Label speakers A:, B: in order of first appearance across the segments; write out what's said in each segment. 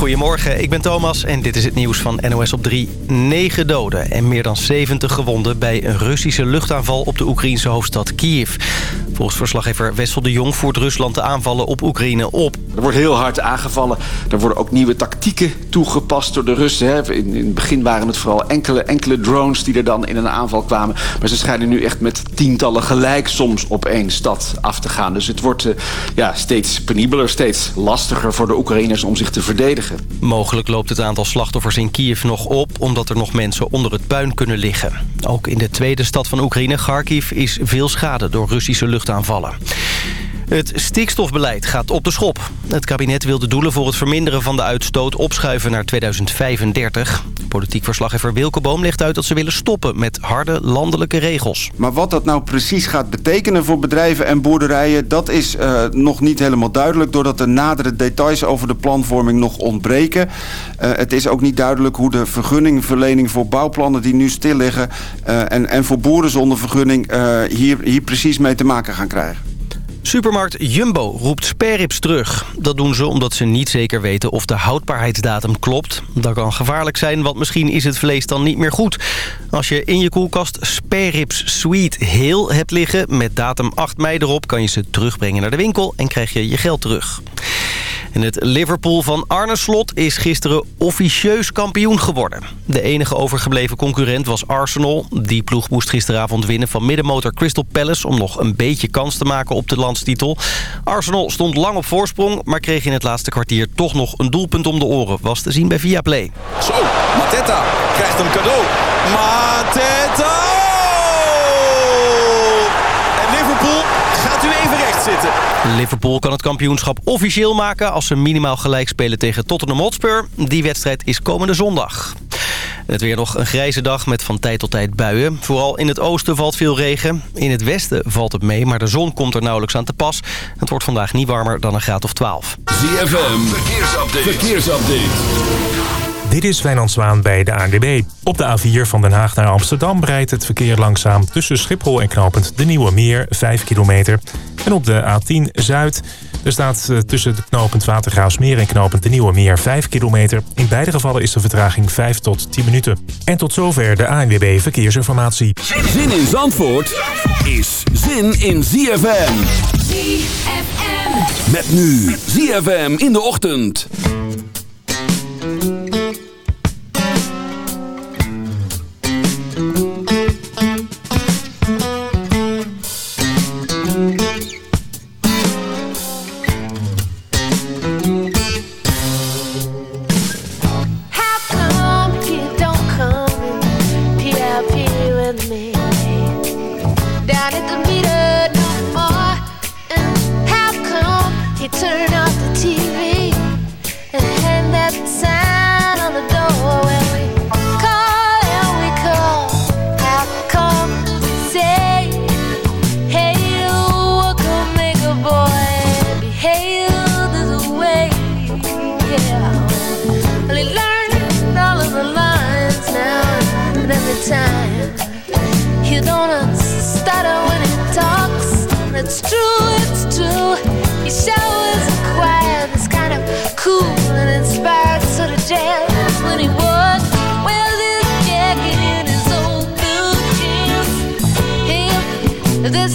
A: Goedemorgen, ik ben Thomas en dit is het nieuws van NOS op 3. 9 doden en meer dan 70 gewonden bij een Russische luchtaanval op de Oekraïnse hoofdstad Kiev. Volgens verslaggever Wessel de Jong voert Rusland de aanvallen op Oekraïne op.
B: Er wordt heel hard aangevallen. Er worden ook nieuwe tactieken toegepast door de Russen. Hè. In, in, het begin waren het vooral enkele, enkele drones die er dan in een aanval kwamen. Maar ze schijnen nu echt met tientallen gelijk soms op één stad af te gaan. Dus het wordt eh, ja, steeds penibeler, steeds lastiger voor de Oekraïners om zich te verdedigen.
A: Mogelijk loopt het aantal slachtoffers in Kiev nog op... omdat er nog mensen onder het puin kunnen liggen. Ook in de tweede stad van Oekraïne, Kharkiv, is veel schade door Russische lucht aanvallen. Het stikstofbeleid gaat op de schop. Het kabinet wil de doelen voor het verminderen van de uitstoot opschuiven naar 2035. Politiek verslaggever Wilke Boom legt uit dat ze willen stoppen met harde landelijke regels.
C: Maar wat dat nou precies gaat betekenen voor bedrijven en boerderijen... dat is eh, nog niet helemaal duidelijk... doordat de nadere details over de planvorming nog ontbreken. Eh, het is ook niet duidelijk hoe de vergunningverlening voor bouwplannen... die nu stil liggen eh, en, en voor boeren zonder vergunning... hier, hier precies mee te maken gaan krijgen.
A: Supermarkt Jumbo roept sperrips terug. Dat doen ze omdat ze niet zeker weten of de houdbaarheidsdatum klopt. Dat kan gevaarlijk zijn, want misschien is het vlees dan niet meer goed. Als je in je koelkast sperrips sweet heel hebt liggen... met datum 8 mei erop kan je ze terugbrengen naar de winkel en krijg je je geld terug. In het Liverpool van Arne Slot is gisteren officieus kampioen geworden. De enige overgebleven concurrent was Arsenal. Die ploeg moest gisteravond winnen van middenmotor Crystal Palace... om nog een beetje kans te maken op de landstitel. Arsenal stond lang op voorsprong... maar kreeg in het laatste kwartier toch nog een doelpunt om de oren. Was te zien bij Viaplay.
D: Zo, Mateta krijgt een cadeau. Mateta! Liverpool
A: kan het kampioenschap officieel maken als ze minimaal gelijk spelen tegen Tottenham Hotspur. Die wedstrijd is komende zondag. Het weer nog een grijze dag met van tijd tot tijd buien. Vooral in het oosten valt veel regen. In het westen valt het mee, maar de zon komt er nauwelijks aan te pas. Het wordt vandaag niet warmer dan een graad of 12.
E: ZFM, verkeersupdate. verkeersupdate.
F: Dit is Wijnand Zwaan bij de ANWB. Op de A4 van Den Haag naar Amsterdam breidt het verkeer langzaam... tussen Schiphol en knooppunt De Nieuwe Meer 5 kilometer. En op de A10 Zuid... Er staat eh, tussen het knooppunt Watergraafsmeer en knooppunt De Nieuwe Meer 5 kilometer. In beide gevallen is de vertraging 5 tot 10 minuten. En tot zover de ANWB Verkeersinformatie.
E: Zin in Zandvoort is zin in ZFM.
G: ZFM.
E: Met nu ZFM in de ochtend.
H: cool and inspired so to dance when he was well this jacket in his old
I: blue jeans.
H: Hey, this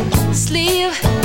H: sleeve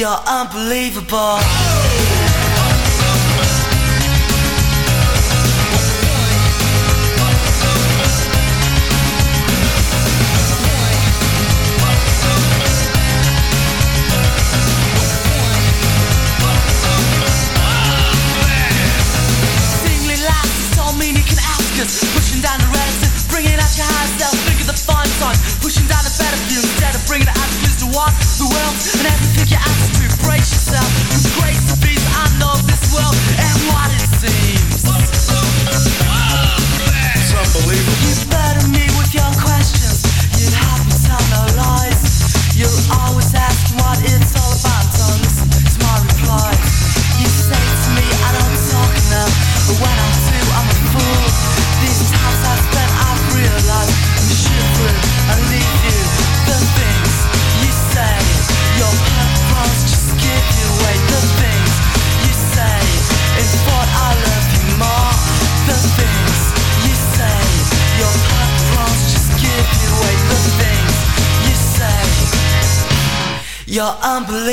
H: You're unbelievable. Pushing down the bringing out your the fun pushing down the better view instead of bringing the attitudes to what the world and everything.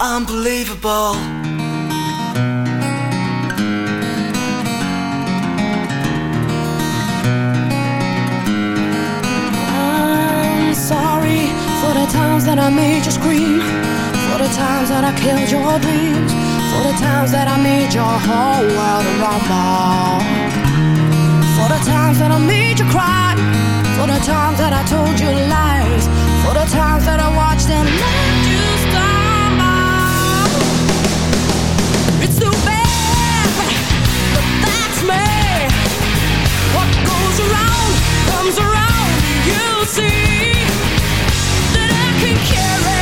I: unbelievable.
J: I'm sorry for the times that I made you scream, for the times that I killed your dreams, for the times that I made your whole world a rumble, for the times that I made you cry, for the times that I told you lies, for the times that I watched them. Lie. comes around, you see that I can carry.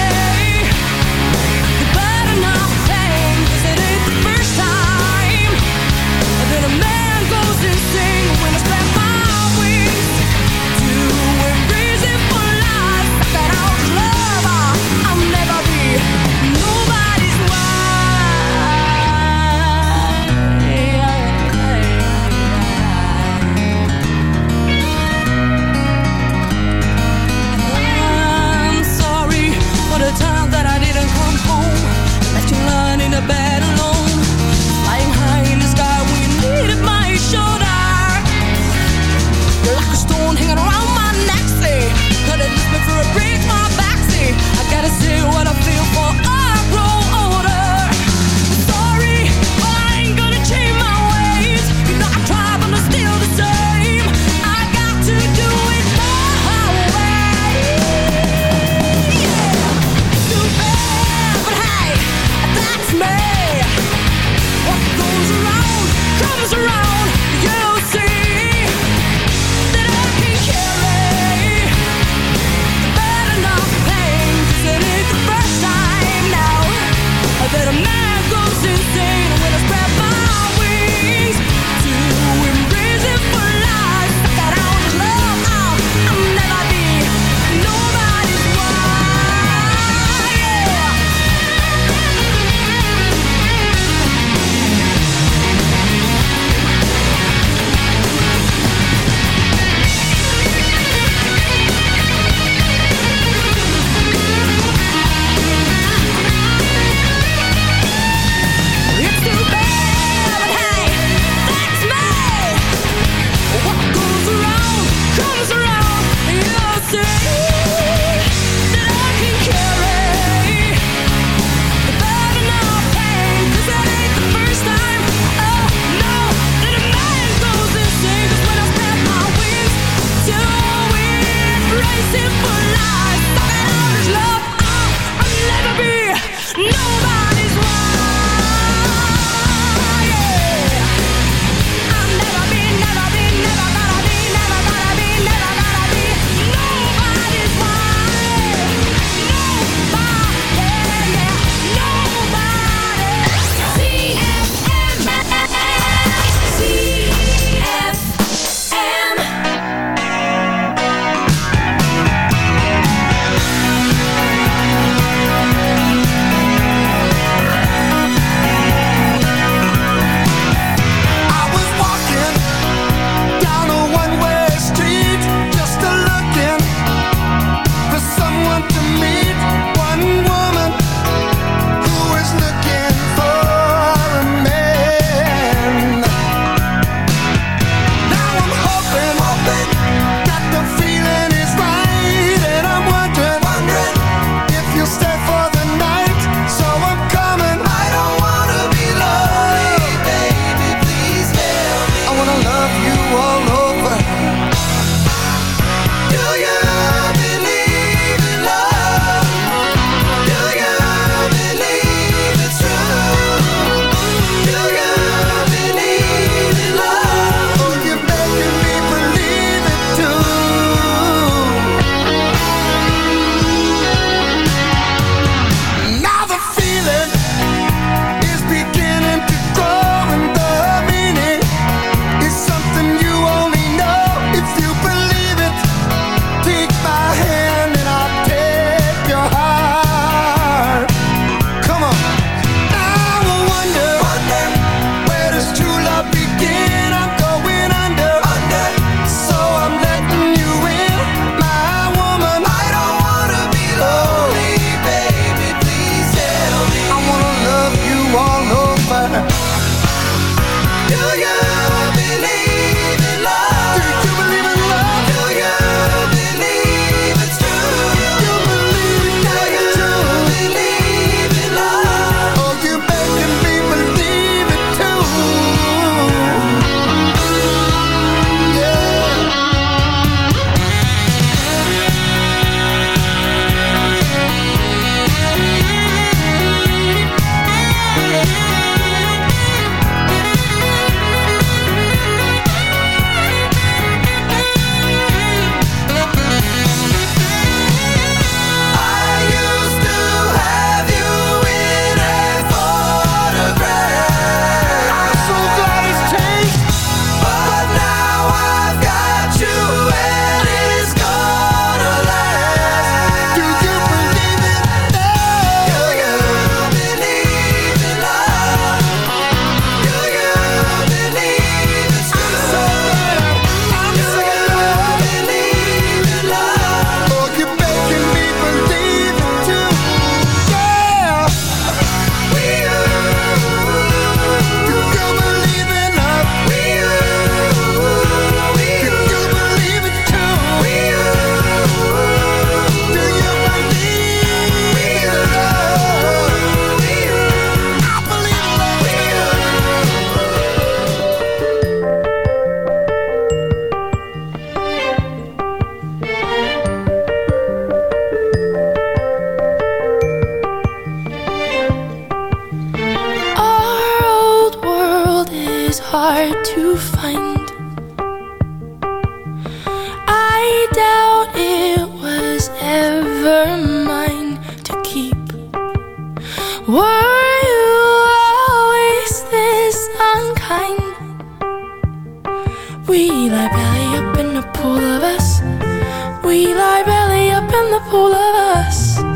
J: all of
E: us.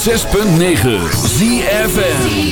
K: 6.9 ZFN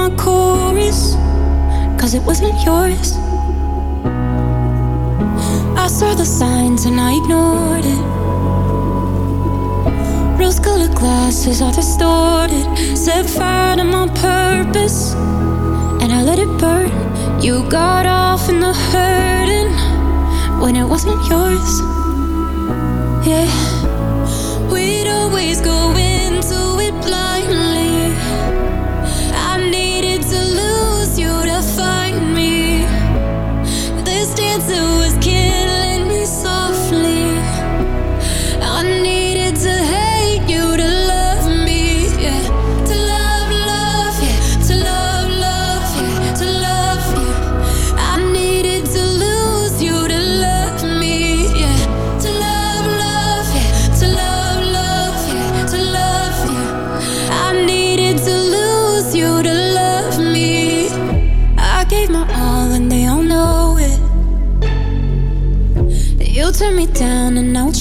K: my
L: chorus, cause it wasn't yours. I saw the signs and I ignored it. Rose colored glasses are distorted. Set fire to my purpose, and I let it burn. You got off in the hurting when it wasn't yours. Yeah, we'd always go into it blindly.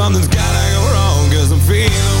M: Something's gotta go wrong, cause I'm feeling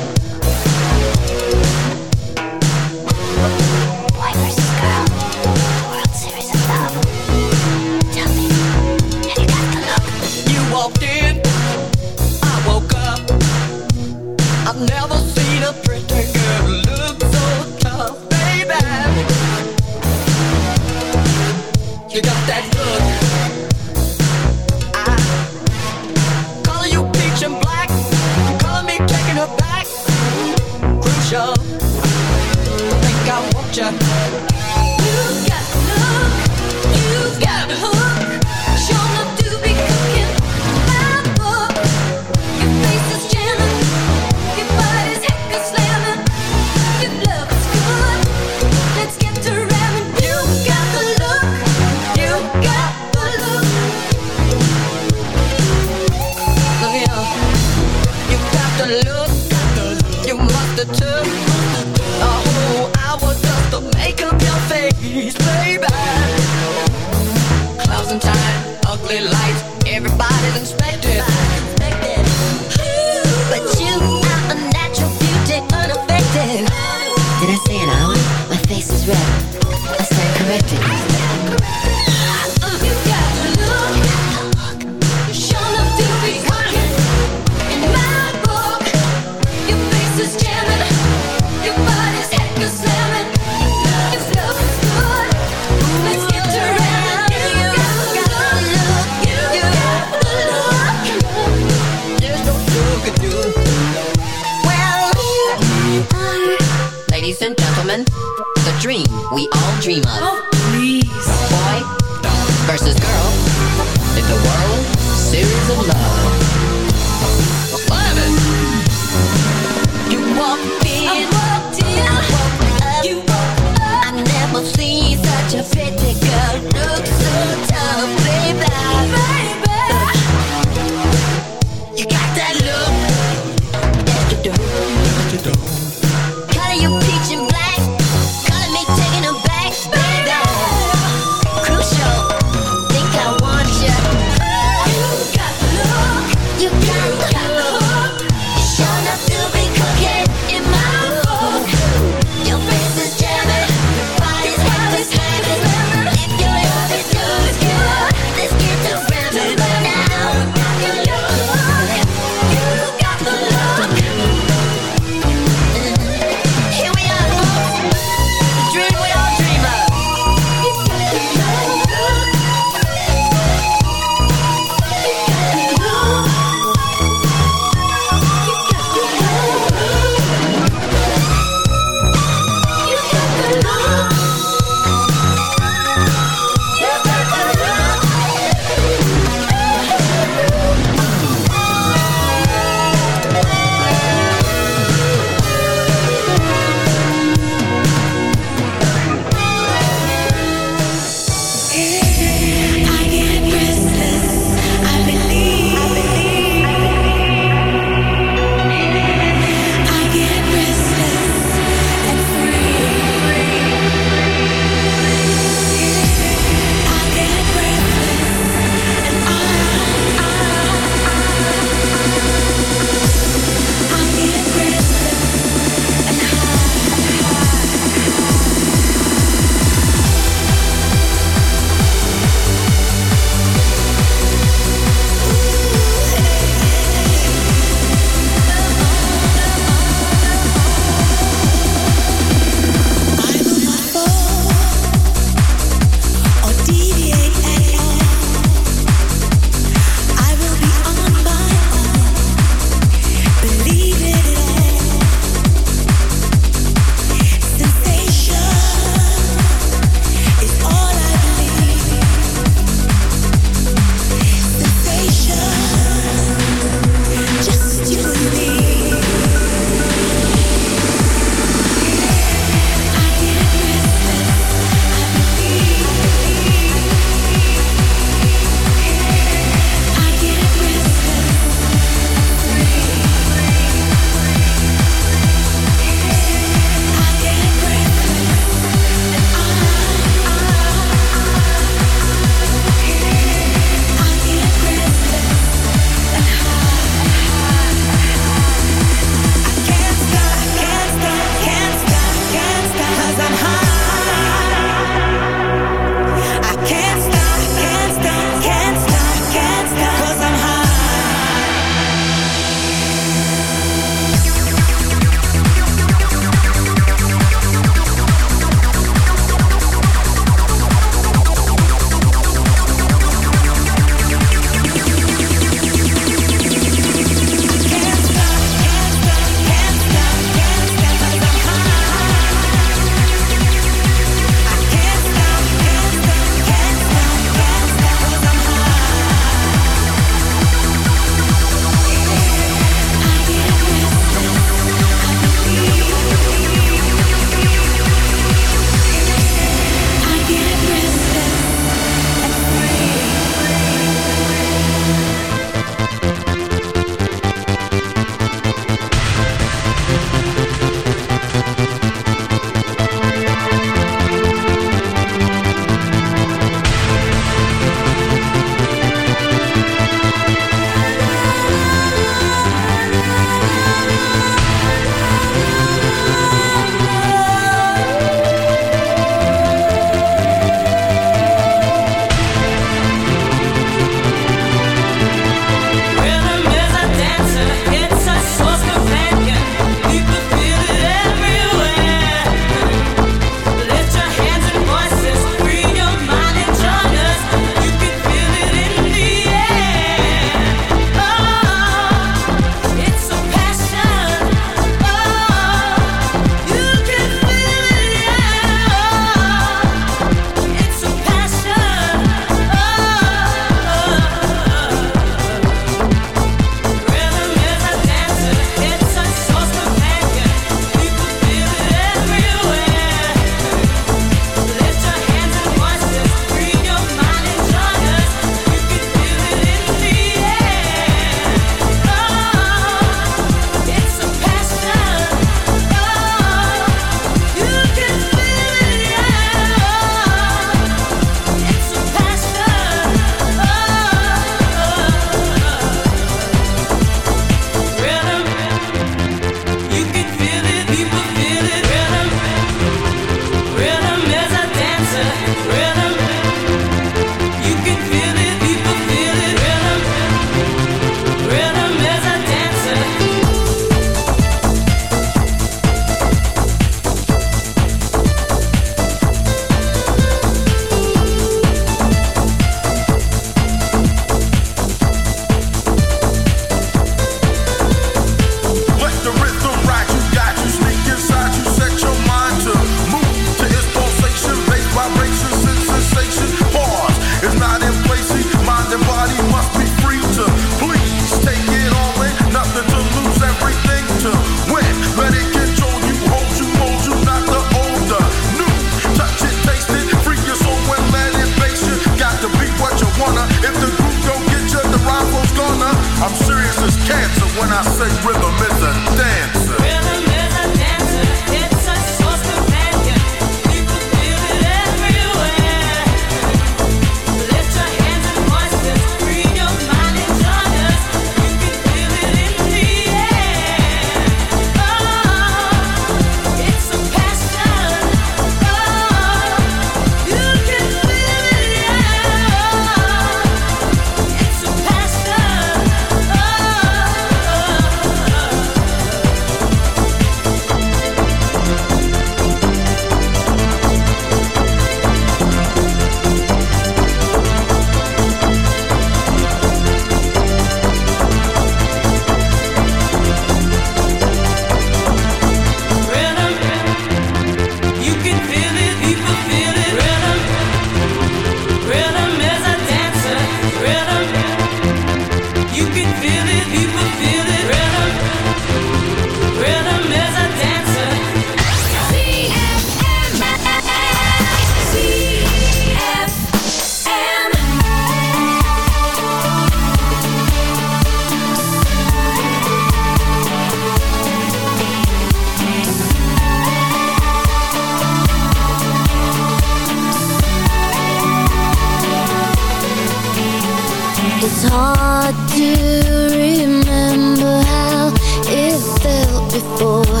M: It's
E: hard to remember how it felt before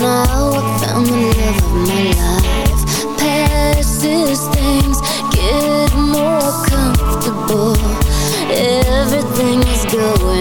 E: Now I found the love of my life Past these things get more comfortable Everything is going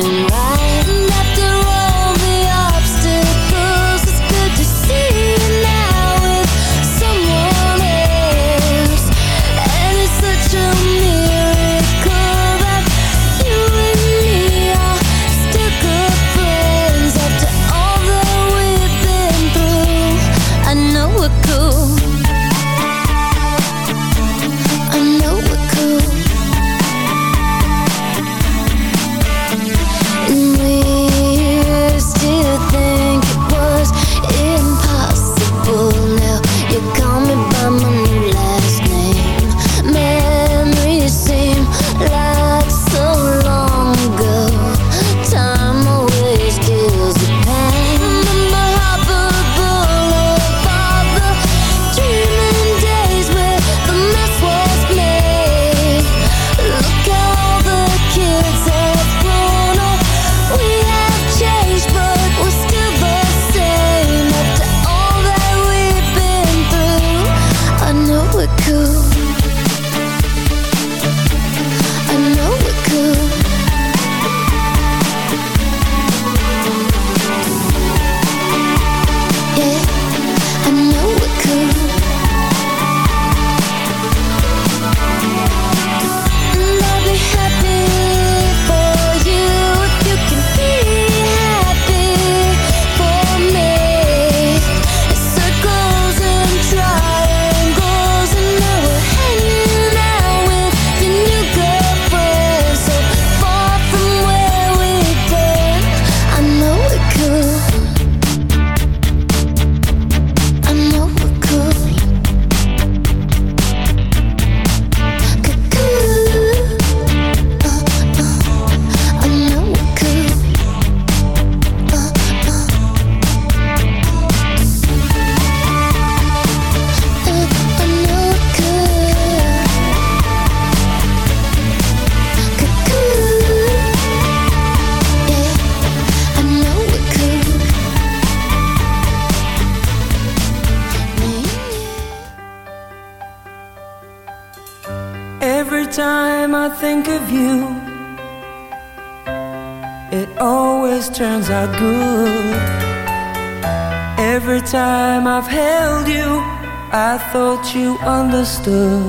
J: thought you understood.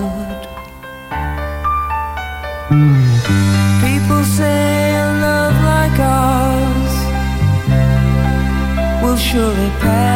J: People say a love like ours will surely pass.